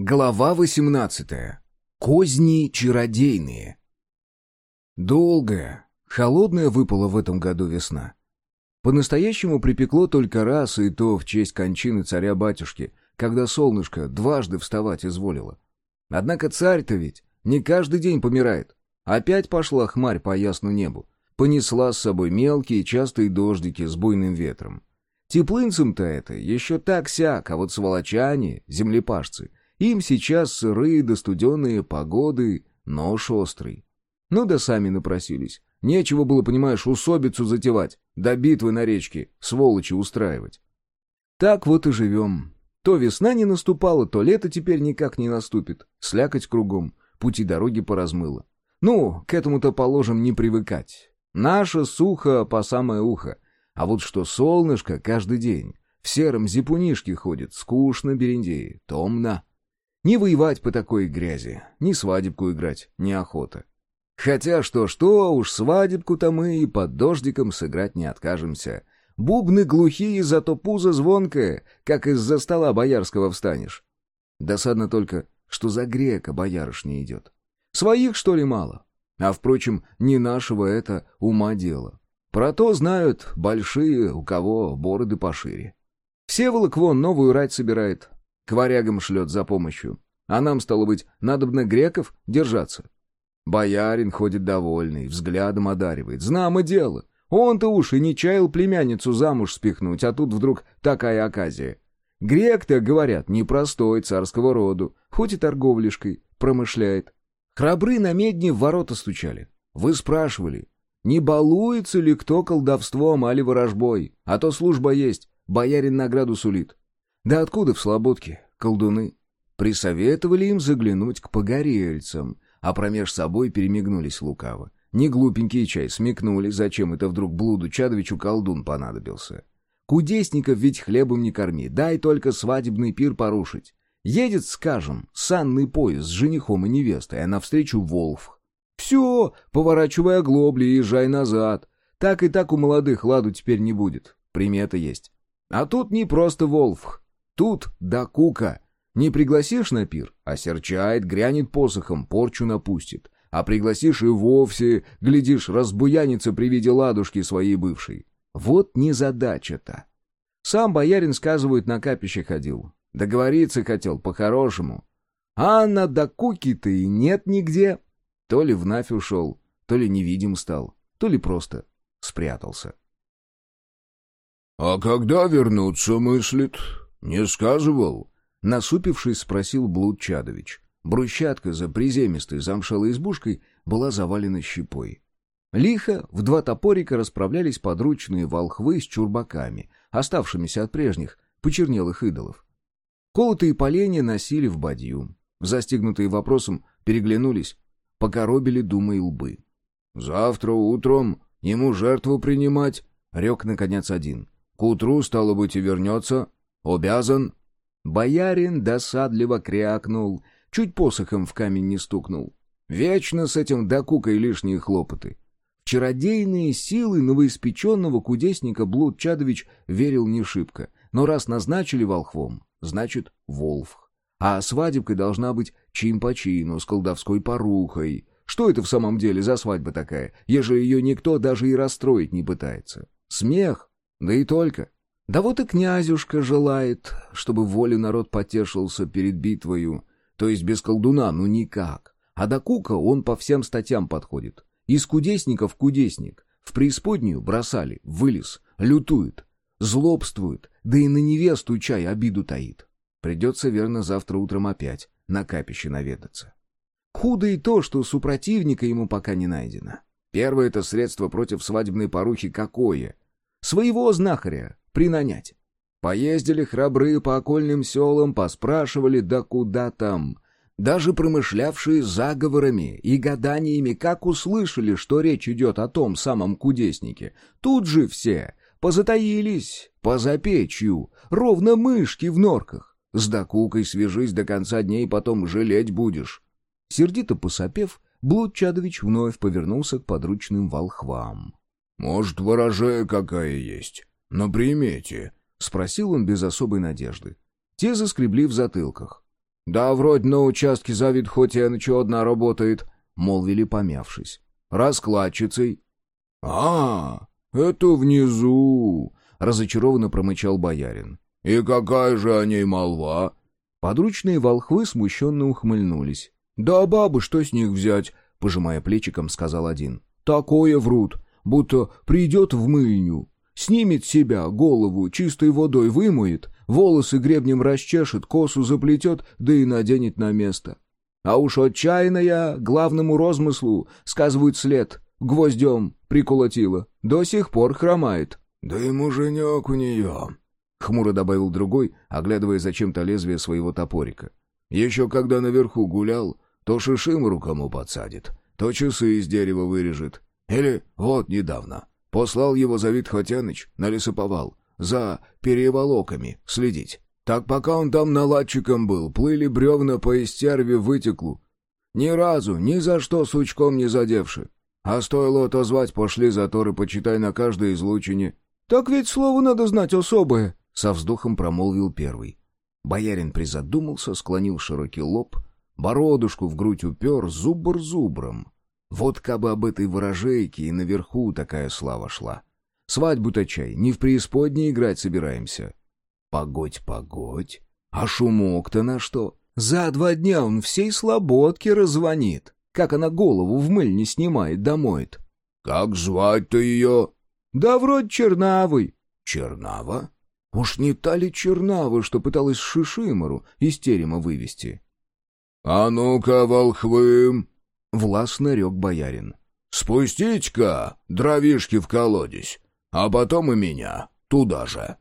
Глава 18. Козни чародейные. Долгая, холодная выпала в этом году весна. По-настоящему припекло только раз, и то в честь кончины царя-батюшки, когда солнышко дважды вставать изволило. Однако царь-то ведь не каждый день помирает. Опять пошла хмарь по ясну небу. Понесла с собой мелкие частые дождики с буйным ветром. Теплынцам-то это еще так-сяк, а вот сволочане, землепашцы — им сейчас сырые да студеные погоды, нож острый. Ну да сами напросились. Нечего было, понимаешь, усобицу затевать, до битвы на речке, сволочи устраивать. Так вот и живем. То весна не наступала, то лето теперь никак не наступит. Слякоть кругом, пути дороги поразмыло. Ну, к этому-то положим не привыкать. Наше сухо по самое ухо. А вот что солнышко каждый день в сером зипунишке ходит, скучно берендеи, томно. Не воевать по такой грязи, ни свадебку играть, неохота. Хотя что-что, уж свадебку-то мы и под дождиком сыграть не откажемся. Бубны глухие, зато пузо звонкое, как из-за стола боярского встанешь. Досадно только, что за грека боярыш не идет. Своих, что ли, мало? А, впрочем, не нашего это ума дело. Про то знают большие, у кого бороды пошире. Всеволок вон новую рать собирает, к варягам шлет за помощью. А нам, стало быть, надобно греков держаться. Боярин ходит довольный, взглядом одаривает. Знамо дело. Он-то уж и не чаял племянницу замуж спихнуть, а тут вдруг такая оказия. Грек-то, говорят, непростой, царского роду, хоть и торговлишкой промышляет. Храбры на медне в ворота стучали. Вы спрашивали, не балуется ли кто колдовством али ворожбой, а то служба есть, боярин награду сулит. Да откуда в Слободке колдуны? Присоветовали им заглянуть к погорельцам, а промеж собой перемигнулись лукаво. Не глупенький чай смекнули, зачем это вдруг блуду Чадовичу колдун понадобился. Кудесников ведь хлебом не корми, дай только свадебный пир порушить. Едет, скажем, санный поезд с женихом и невестой, а навстречу Волф. Все, поворачивай оглобли и езжай назад. Так и так у молодых ладу теперь не будет, примета есть. А тут не просто Волф, Тут да кука. Не пригласишь на пир, осерчает, грянет посохом, порчу напустит. А пригласишь и вовсе, глядишь, разбуянится при виде ладушки своей бывшей. Вот незадача-то. Сам боярин, сказывают, на капище ходил. Договориться хотел, по-хорошему. А на докуки-то и нет нигде. То ли в нафь ушел, то ли невидим стал, то ли просто спрятался. — А когда вернуться мыслит? «Не сказывал?» — насупившись, спросил Блуд Чадович. Брусчатка за приземистой замшелой избушкой была завалена щепой. Лихо в два топорика расправлялись подручные волхвы с чурбаками, оставшимися от прежних, почернелых идолов. Колотые поленья носили в бадью. Застигнутые вопросом переглянулись, покоробили думы и лбы. «Завтра утром ему жертву принимать», — рек, наконец, один. «К утру, стало быть, и вернется, «Обязан?» Боярин досадливо крякнул, чуть посохом в камень не стукнул. Вечно с этим докукой лишние хлопоты. В чародейные силы новоиспеченного кудесника Блуд Чадович верил не шибко, но раз назначили волхвом, значит волф. А свадебкой должна быть чин по чину, с колдовской порухой. Что это в самом деле за свадьба такая, ежели ее никто даже и расстроить не пытается? Смех? Да и только. Да вот и князюшка желает, чтобы волю народ потешился перед битвою, то есть без колдуна, ну никак. А до кука он по всем статьям подходит. Из кудесников кудесник. В преисподнюю бросали, вылез, лютует, злобствует, да и на невесту чай обиду таит. Придется, верно, завтра утром опять на капище наведаться. Худо и то, что супротивника ему пока не найдено. Первое это средство против свадебной порухи какое? Своего знахаря, принанять. Поездили храбрые по окольным селам, поспрашивали, да куда там. Даже промышлявшие заговорами и гаданиями, как услышали, что речь идет о том самом кудеснике, тут же все позатаились, позапечью, ровно мышки в норках. С докукой свяжись до конца дней, потом жалеть будешь. Сердито посопев, Блуд Чадович вновь повернулся к подручным волхвам. — Может, ворожея какая есть? «На примете?» — спросил он без особой надежды. Те заскребли в затылках. «Да вроде на участке завид хоть и ничего одна работает», — молвили помявшись. «Раскладчицей». «А, это внизу», — разочарованно промычал боярин. «И какая же о ней молва?» Подручные волхвы смущенно ухмыльнулись. «Да бабы, что с них взять?» — пожимая плечиком, сказал один. «Такое врут, будто придет в мыльню, снимет себя, голову чистой водой вымоет, волосы гребнем расчешет, косу заплетет, да и наденет на место. А уж отчаянная главному розмыслу, сказывают след, гвоздем приколотила, до сих пор хромает. — Да и муженек у нее, — хмуро добавил другой, оглядывая зачем-то лезвие своего топорика. — Еще когда наверху гулял, то шишимру кому подсадит, то часы из дерева вырежет. Или вот недавно. Послал его Завид Хотяныч на лесоповал, за переволоками следить. Так пока он там наладчиком был, плыли бревна по истерве вытеклу. Ни разу, ни за что сучком не задевши. А стоило отозвать, пошли заторы, почитай на каждой излучине. «Так ведь слово надо знать особое», — со вздохом промолвил первый. Боярин призадумался, склонил широкий лоб, бородушку в грудь упер, зубр зубром. Вот кабы об этой ворожейке и наверху такая слава шла. Свадьбу-то чай, не в преисподней играть собираемся. Погодь, погодь. А шумок-то на что? За два дня он всей слободке раззвонит. Как она голову в мыль не снимает, домоет. Как звать-то ее? Да вроде Чернавый. Чернава? Уж не та ли Чернава, что пыталась Шишимору из терема вывести? — А ну-ка, волхвы! — властно рек боярин. — Спустить-ка дровишки в колодец а потом и меня туда же».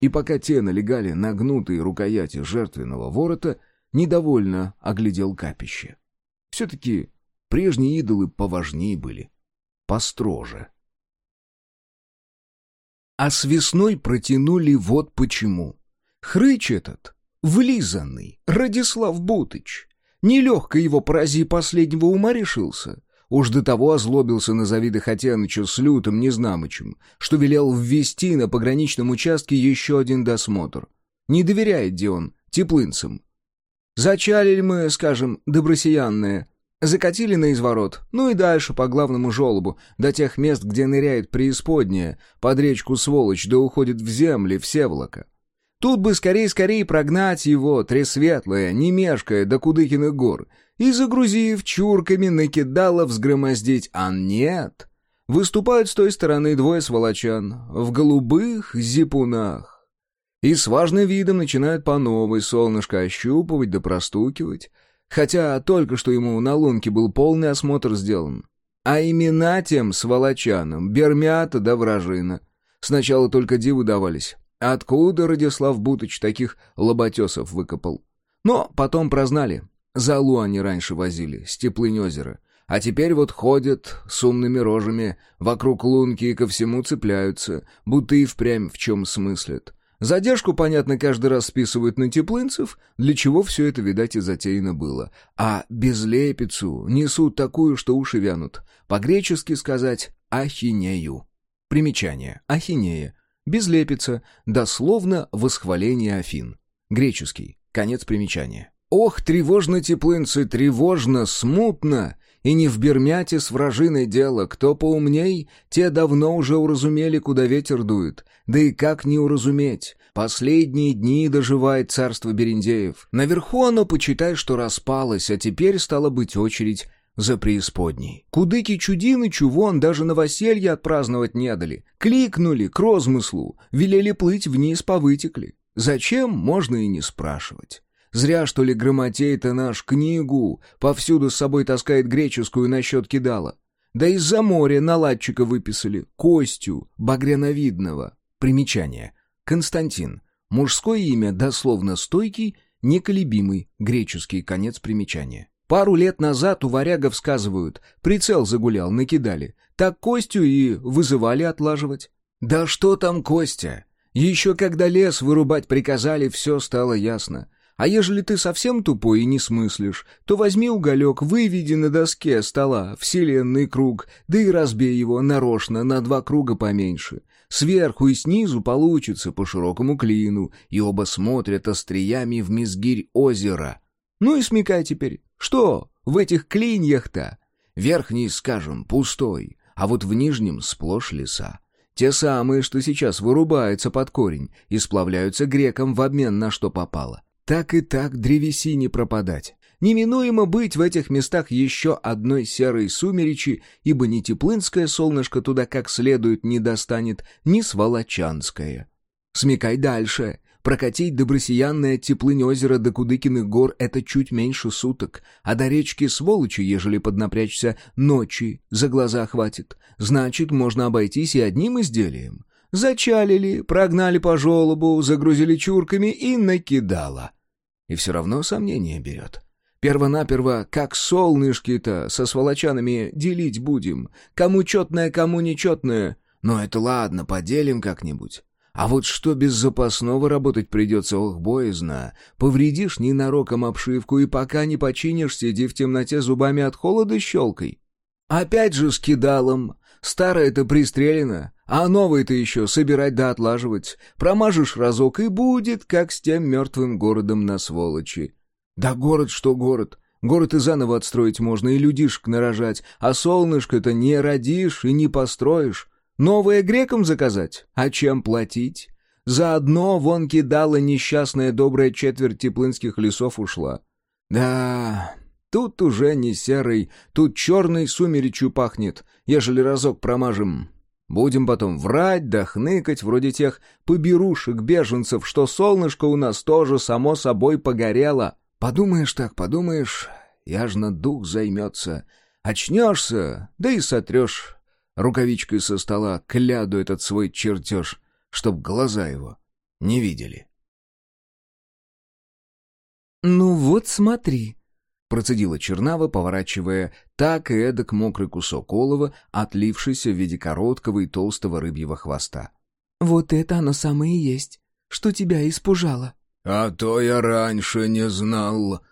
И пока те налегали на гнутые рукояти жертвенного ворота, недовольно оглядел капище. Все-таки прежние идолы поважнее были, построже. А с весной протянули вот почему. Хрыч этот, влизанный, Радислав Бутыч, нелегко его порази последнего ума решился, Уж до того озлобился на Завида Хотяныча с лютым незнамычем, что велел ввести на пограничном участке еще один досмотр. Не доверяет где он, теплынцам. Зачалили мы, скажем, добросиянные, закатили на изворот, ну и дальше по главному желобу, до тех мест, где ныряет преисподняя, под речку сволочь, да уходит в земли, в Севлока. Тут бы скорее-скорее прогнать его, тресветлое, не мешкая, до Кудыкиных гор — и, загрузив чурками, накидала взгромоздить, а нет. Выступают с той стороны двое сволочан, в голубых зипунах. И с важным видом начинают по новой солнышко ощупывать да простукивать, хотя только что ему на лунке был полный осмотр сделан. А имена тем сволочанам — Бермята да Вражина. Сначала только диву давались. Откуда Радислав Бутыч таких лоботесов выкопал? Но потом прознали. Залу они раньше возили, с теплынь озера. А теперь вот ходят с умными рожами, вокруг лунки и ко всему цепляются, будто и впрямь в чем смыслят. Задержку, понятно, каждый раз списывают на теплынцев, для чего все это, видать, и затеяно было. А безлепицу несут такую, что уши вянут. По-гречески сказать «ахинею». Примечание. Ахинея. Безлепица. Дословно восхваление Афин. Греческий. Конец примечания. Ох, тревожно теплынцы, тревожно, смутно, и не в Бермяте с вражиной дело, кто поумней, те давно уже уразумели, куда ветер дует. Да и как не уразуметь? Последние дни доживает царство Берендеев. Наверху оно, почитай, что распалось, а теперь стала быть очередь за преисподней. Кудыки Чудинычу вон даже новоселье отпраздновать не дали. Кликнули к розмыслу, велели плыть вниз повытекли. Зачем, можно и не спрашивать. Зря, что ли, грамотей-то наш книгу повсюду с собой таскает греческую насчет кидала. Да из-за моря наладчика выписали, Костю, багряновидного. Примечание. Константин. Мужское имя, дословно стойкий, неколебимый, греческий конец примечания. Пару лет назад у варягов сказывают, прицел загулял, накидали. Так Костю и вызывали отлаживать. Да что там Костя? Еще когда лес вырубать приказали, все стало ясно. А ежели ты совсем тупой и не смыслишь, то возьми уголек, выведи на доске стола вселенный круг, да и разбей его нарочно на два круга поменьше. Сверху и снизу получится по широкому клину, и оба смотрят остриями в мизгирь озера. Ну и смекай теперь, что в этих клиньях-то? Верхний, скажем, пустой, а вот в нижнем сплошь леса. Те самые, что сейчас вырубаются под корень и сплавляются грекам в обмен на что попало. Так и так древесине пропадать. Неминуемо быть в этих местах еще одной серой сумеречи, ибо ни Теплынское солнышко туда как следует не достанет, ни Сволочанское. Смекай дальше. Прокатить добросиянное теплынь озера до Кудыкиных гор — это чуть меньше суток, а до речки Сволочи, ежели поднапрячься, ночи за глаза хватит. Значит, можно обойтись и одним изделием. Зачалили, прогнали по желобу, загрузили чурками и накидало. И все равно сомнение берет. Первонаперво, как солнышки-то со сволочанами делить будем? Кому четное, кому нечетное? Но это ладно, поделим как-нибудь. А вот что без запасного работать придется, ох, боязно. Повредишь ненароком обшивку, и пока не починишь, сиди в темноте зубами от холода щелкой. Опять же с кидалом. Старое-то пристрелено, а новое-то еще собирать да отлаживать. Промажешь разок, и будет, как с тем мертвым городом на сволочи. Да город что город. Город и заново отстроить можно, и людишек нарожать, а солнышко-то не родишь и не построишь. Новое грекам заказать? А чем платить? Заодно вон кидала несчастная добрая четверть теплынских лесов ушла. Да, тут уже не серый, тут черный сумеречью пахнет, ежели разок промажем. Будем потом врать да хныкать, вроде тех поберушек-беженцев, что солнышко у нас тоже само собой погорело. Подумаешь так, подумаешь, я ж на дух займется. Очнешься, да и сотрешь рукавичкой со стола кляду этот свой чертеж, чтоб глаза его не видели. «Ну вот смотри», — процедила Чернава, поворачивая так и эдак мокрый кусок олова, отлившийся в виде короткого и толстого рыбьего хвоста. «Вот это оно самое и есть, что тебя испужало». «А то я раньше не знал!»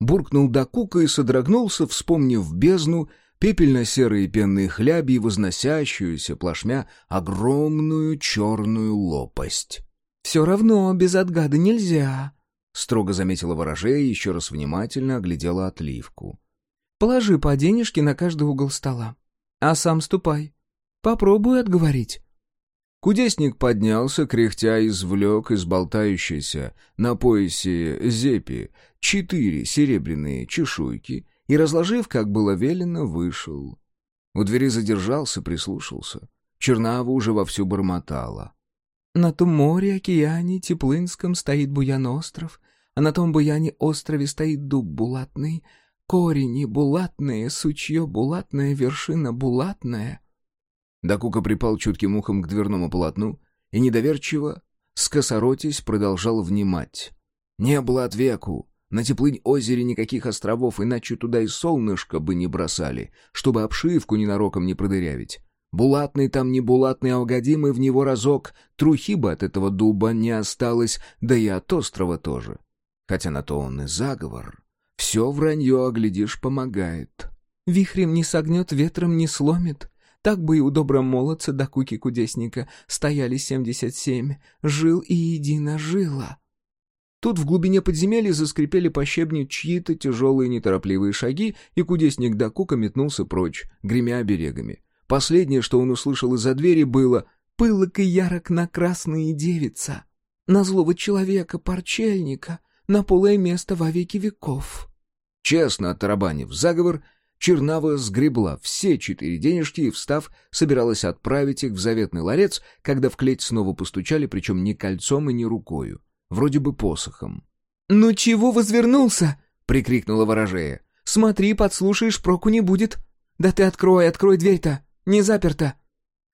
Буркнул Дакука и содрогнулся, вспомнив бездну, пепельно-серые пенные хляби и возносящуюся плашмя огромную черную лопасть. «Все равно без отгада нельзя», — строго заметила ворожея и еще раз внимательно оглядела отливку. «Положи по денежке на каждый угол стола, а сам ступай. Попробуй отговорить». Кудесник поднялся, кряхтя извлек из болтающейся на поясе зепи четыре серебряные чешуйки и, разложив, как было велено, вышел. У двери задержался, прислушался. Чернава уже вовсю бормотала. «На том море, океане, Теплынском стоит буян-остров, а на том буяне-острове стоит дуб булатный, корени булатные, сучье булатное, вершина булатная». Дакука припал чутким ухом к дверному полотну и недоверчиво, скосоротясь, продолжал внимать. Не было от веку. На теплынь озере никаких островов, иначе туда и солнышко бы не бросали, чтобы обшивку ненароком не продырявить. Булатный там не булатный, а угодимый в него разок, трухи бы от этого дуба не осталось, да и от острова тоже. Хотя на то он и заговор. Все вранье, а глядишь, помогает. «Вихрем не согнет, ветром не сломит», так бы и у доброго молодца до куки кудесника стояли семьдесят семь. Жил и едино жила. Тут в глубине подземелья заскрипели по щебню чьи-то тяжелые неторопливые шаги, и кудесник Дакука метнулся прочь, гремя оберегами. Последнее, что он услышал из-за двери, было «Пылок и ярок на красные девица, на злого человека, парчельника, на полое место во веки веков». Честно оттарабанив заговор, Чернава сгребла все четыре денежки и, встав, собиралась отправить их в заветный ларец, когда в клеть снова постучали, причем не кольцом и не рукою, вроде бы посохом. «Ну чего возвернулся?» — прикрикнула ворожея. «Смотри, подслушаешь, проку не будет. Да ты открой, открой дверь-то, не заперта».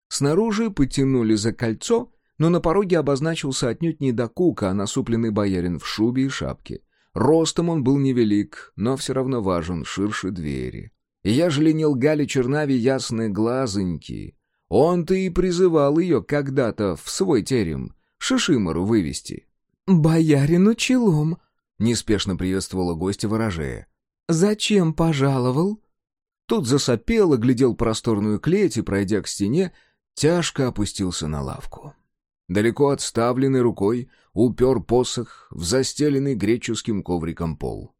Снаружи потянули за кольцо, но на пороге обозначился отнюдь не докука, а насупленный боярин в шубе и шапке. Ростом он был невелик, но все равно важен, ширше двери. И ежели не лгали Чернави ясные глазоньки, он-то и призывал ее когда-то в свой терем Шишимору вывести. «Боярину челом», — неспешно приветствовала гостя ворожея. «Зачем пожаловал?» Тут засопел, оглядел просторную клеть и, пройдя к стене, тяжко опустился на лавку. Далеко отставленной рукой упер посох в застеленный греческим ковриком пол.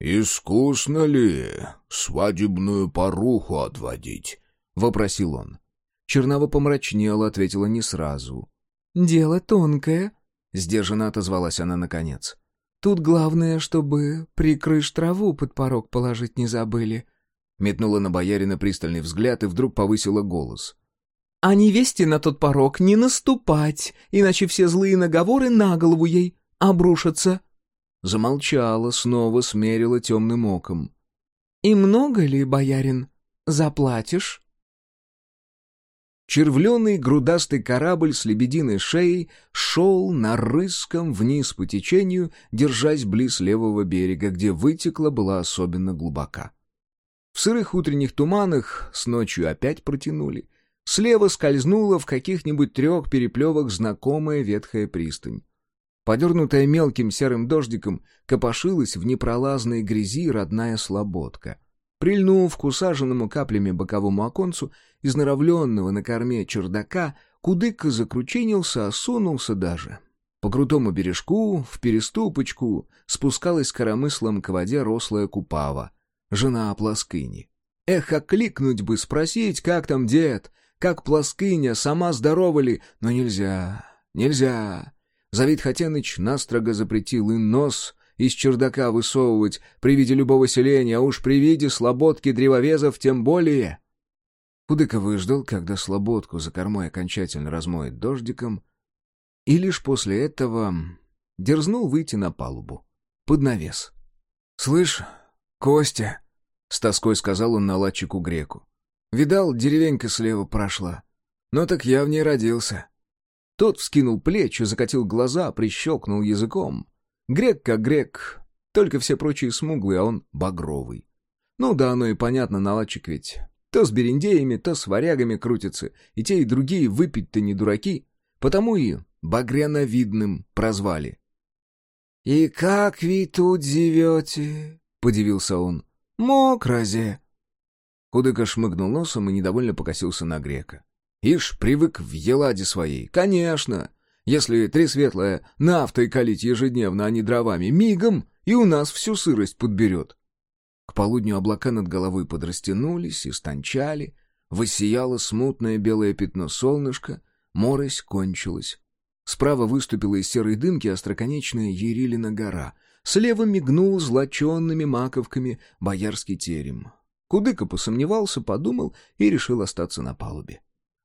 «Искусно ли свадебную поруху отводить?» — вопросил он. Чернава помрачнела, ответила не сразу. «Дело тонкое», — сдержанно отозвалась она наконец. «Тут главное, чтобы прикрыш траву под порог положить не забыли». Метнула на боярина пристальный взгляд и вдруг повысила голос. «А невесте на тот порог не наступать, иначе все злые наговоры на голову ей обрушатся». Замолчала, снова смерила темным оком. «И много ли, боярин, заплатишь?» Червленый грудастый корабль с лебединой шеей шел на рыском вниз по течению, держась близ левого берега, где вытекла была особенно глубока. В сырых утренних туманах с ночью опять протянули. Слева скользнула в каких-нибудь трех переплевах знакомая ветхая пристань. Подернутая мелким серым дождиком, копошилась в непролазной грязи родная слободка. Прильнув к усаженному каплями боковому оконцу, из норовленного на корме чердака, кудыка закрученился, осунулся даже. По крутому бережку, в переступочку, спускалась коромыслом к воде рослая купава, жена Плоскыни. Эх, окликнуть бы, спросить, как там дед, как Плоскыня, сама здорова ли, но нельзя, нельзя. Завид Хатеныч настрого запретил и нос из чердака высовывать при виде любого селения, а уж при виде слободки древовезов тем более. Кудыка выждал, когда слободку за кормой окончательно размоет дождиком, и лишь после этого дерзнул выйти на палубу, под навес. — Слышь, Костя, — с тоской сказал он наладчику греку, — видал, деревенька слева прошла. Ну так я в ней родился. Тот вскинул плечи, закатил глаза, прищелкнул языком. Грек как грек, только все прочие смуглые, а он багровый. Ну да, оно и понятно, наладчик ведь. То с бериндеями, то с варягами крутится, и те, и другие выпить-то не дураки, потому и багряновидным прозвали. — И как вы тут зевете? — подивился он. — Мокрозе. Худыка шмыгнул носом и недовольно покосился на грека. Ишь, привык в еладе своей. Конечно. Если три светлая нафтой калить ежедневно, а не дровами, мигом и у нас всю сырость подберет. К полудню облака над головой подрастянулись и стончали, воссияло смутное белое пятно солнышка, морось кончилась. Справа выступила из серой дымки остроконечная Ерилина гора, слева мигнул злоченными маковками боярский терем. Кудыка посомневался, подумал и решил остаться на палубе.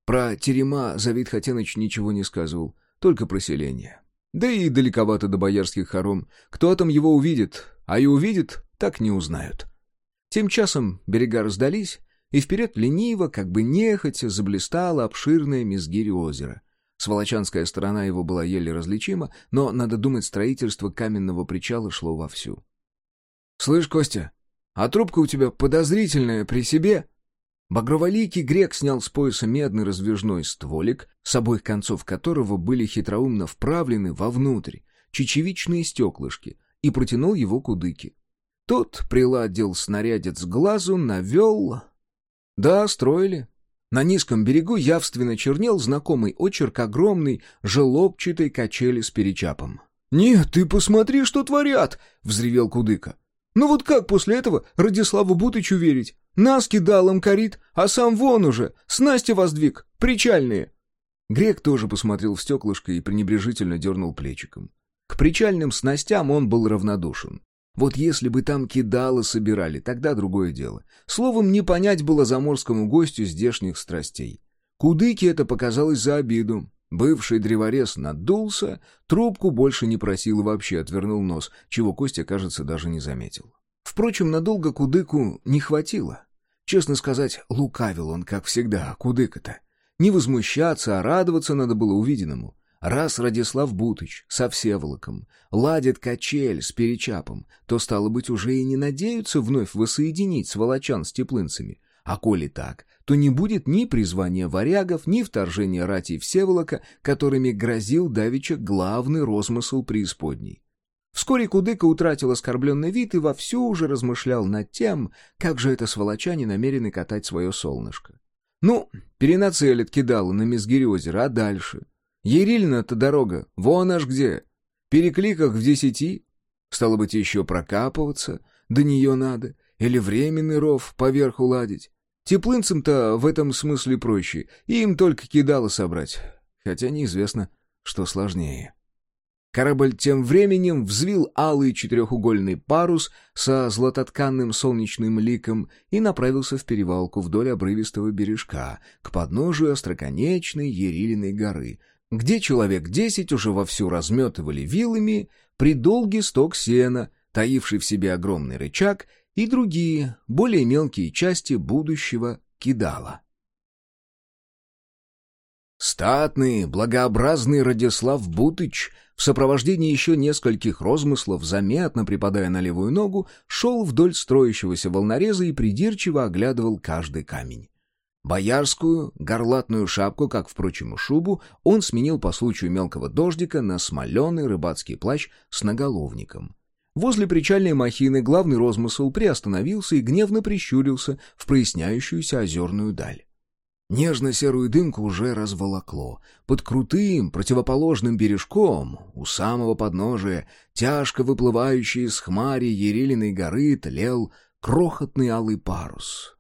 Про терема Завид Хатеныч ничего не сказывал, только про селение. Да и далековато до боярских хором. Кто там его увидит, а и увидит, так не узнают. Тем часом берега раздались, и вперед лениво, как бы нехотя, заблистало обширное Мизгирь озеро. Сволочанская сторона его была еле различима, но, надо думать, строительство каменного причала шло вовсю. — Слышь, Костя, а трубка у тебя подозрительная при себе? Багроволикий грек снял с пояса медный раздвижной стволик, с обоих концов которого были хитроумно вправлены вовнутрь чечевичные стеклышки, и протянул его к удыке. Тот приладил снарядец глазу, навел... Да, строили. На низком берегу явственно чернел знакомый очерк огромной желобчатой качели с перечапом. «Нет, ты посмотри, что творят!» — взревел Кудыка. «Ну вот как после этого Радиславу Бутычу верить? Нас кидалом корит, а сам вон уже, снасти воздвиг, причальные. Грек тоже посмотрел в стеклышко и пренебрежительно дернул плечиком. К причальным снастям он был равнодушен. Вот если бы там кидалы собирали, тогда другое дело. Словом, не понять было заморскому гостю здешних страстей. Кудыке это показалось за обиду. Бывший древорез надулся, трубку больше не просил и вообще отвернул нос, чего Костя, кажется, даже не заметил. Впрочем, надолго Кудыку не хватило. Честно сказать, лукавил он, как всегда, кудыка-то. Не возмущаться, а радоваться надо было увиденному. Раз Радислав Бутыч со Всеволоком ладит качель с Перечапом, то, стало быть, уже и не надеются вновь воссоединить сволочан с теплынцами. А коли так, то не будет ни призвания варягов, ни вторжения рати Всеволока, которыми грозил давеча главный розмысл преисподней. Вскоре Кудыка утратил оскорбленный вид и вовсю уже размышлял над тем, как же это сволочане намерены катать свое солнышко. Ну, перенацелит кидало на Мизгирь озеро, а дальше? Ерильна-то дорога, вон аж где. Перекликах в десяти. Стало быть, еще прокапываться, до нее надо, или временный ров поверх уладить. Теплынцам-то в этом смысле проще, им только кидало собрать, хотя неизвестно, что сложнее. Корабль тем временем взвил алый четырехугольный парус со златотканным солнечным ликом и направился в перевалку вдоль обрывистого бережка к подножию остроконечной Ерилиной горы, где человек десять уже вовсю разметывали вилами придолгий сток сена, таивший в себе огромный рычаг, и другие, более мелкие части будущего кидала. Статный, благообразный Радислав Бутыч в сопровождении еще нескольких розмыслов, заметно припадая на левую ногу, шел вдоль строящегося волнореза и придирчиво оглядывал каждый камень. Боярскую, горлатную шапку, как, впрочем, и шубу, он сменил по случаю мелкого дождика на смоленый рыбацкий плащ с наголовником. Возле причальной махины главный розмысл приостановился и гневно прищурился в проясняющуюся озерную даль. Нежно-серую дымку уже разволокло. Под крутым, противоположным бережком, у самого подножия, тяжко выплывающий из хмари Ерилиной горы, тлел крохотный алый парус.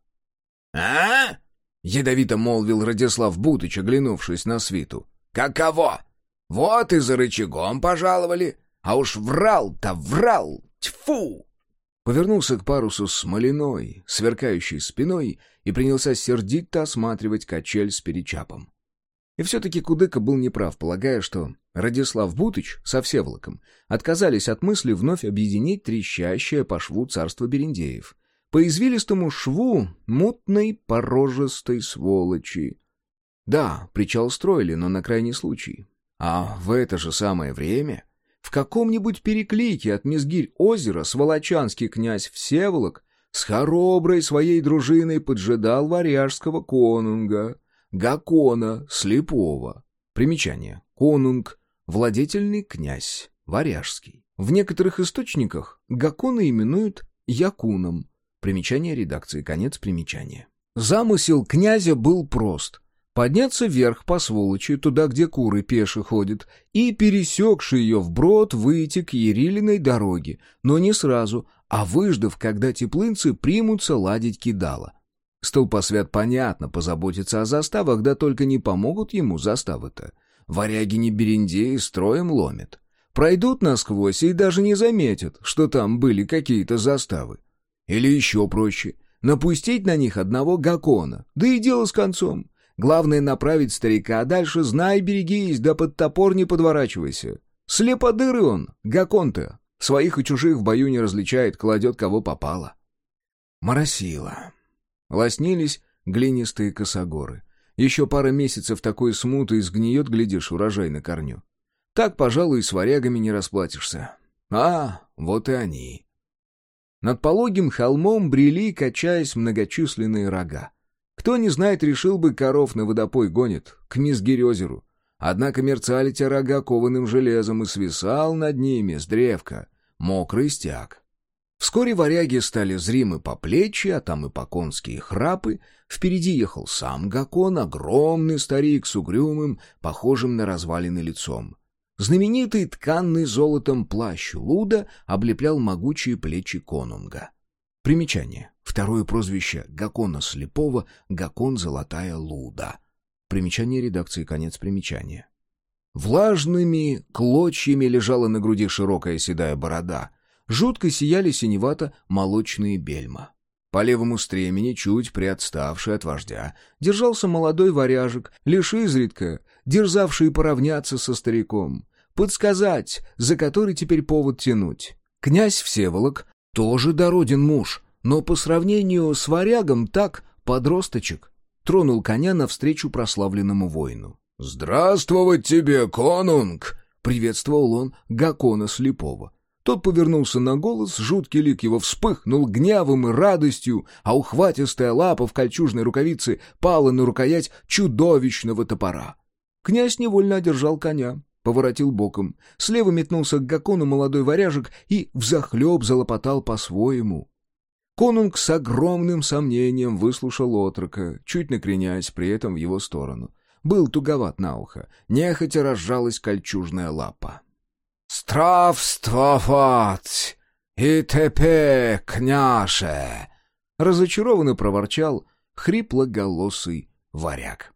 «А?» — ядовито молвил Радислав Бутыч, оглянувшись на свиту. «Каково? Вот и за рычагом пожаловали, а уж врал-то врал! Тьфу!» Повернулся к парусу смоляной, сверкающей спиной, и принялся сердито осматривать качель с перечапом. И все-таки Кудыка был неправ, полагая, что Радислав Бутыч со Всеволоком отказались от мысли вновь объединить трещащее по шву царство Берендеев, по извилистому шву мутной порожистой сволочи. Да, причал строили, но на крайний случай. А в это же самое время в каком-нибудь переклике от Мизгирь озера сволочанский князь Всеволок с хороброй своей дружиной поджидал варяжского конунга, Гакона Слепого. Примечание. Конунг — владетельный князь, варяжский. В некоторых источниках Гакона именуют Якуном. Примечание редакции, конец примечания. Замысел князя был прост — подняться вверх по сволочи, туда, где куры пеши ходят, и, пересекши ее вброд, выйти к Ерилиной дороге, но не сразу, а выждав, когда теплынцы примутся ладить кидала. Столпосвят, понятно, позаботится о заставах, да только не помогут ему заставы-то. Варяги не берендеи строем ломят. Пройдут насквозь и даже не заметят, что там были какие-то заставы. Или еще проще — напустить на них одного гакона, да и дело с концом. Главное направить старика, а дальше знай, берегись, да под топор не подворачивайся. Слеподыры он, гакон-то. Своих и чужих в бою не различает, кладет кого попало. Моросило. Лоснились глинистые косогоры. Еще пара месяцев такой смуты изгниет, глядишь, урожай на корню. Так, пожалуй, и с варягами не расплатишься. А, вот и они. Над пологим холмом брели, качаясь многочисленные рога. Кто не знает, решил бы, коров на водопой гонит, к Мизгирь-озеру. Однако мерцали те рога кованым железом и свисал над ними с древка мокрый стяг. Вскоре варяги стали зримы по плечи, а там и по конские храпы. Впереди ехал сам Гакон, огромный старик с угрюмым, похожим на развалины лицом. Знаменитый тканный золотом плащ Луда облеплял могучие плечи конунга. Примечание. Второе прозвище Гакона Слепого — Гакон Золотая Луда. Примечание редакции, конец примечания. Влажными клочьями лежала на груди широкая седая борода. Жутко сияли синевато молочные бельма. По левому стремени, чуть приотставший от вождя, держался молодой варяжек, лишь изредка, дерзавший поравняться со стариком, подсказать, за который теперь повод тянуть. Князь Всеволок тоже дороден муж, но по сравнению с варягом так, подросточек. Тронул коня навстречу прославленному воину. «Здравствовать тебе, конунг!» — приветствовал он Гакона Слепого. Тот повернулся на голос, жуткий лик его вспыхнул гневом и радостью, а ухватистая лапа в кольчужной рукавице пала на рукоять чудовищного топора. Князь невольно одержал коня, поворотил боком. Слева метнулся к Гакону молодой варяжек и взахлеб залопотал по-своему. Конунг с огромным сомнением выслушал отрока, чуть накреняясь при этом в его сторону. Был туговат на ухо, нехотя разжалась кольчужная лапа. «Стравствовать!» «И тепе, княше!» Разочарованно проворчал хриплоголосый варяг.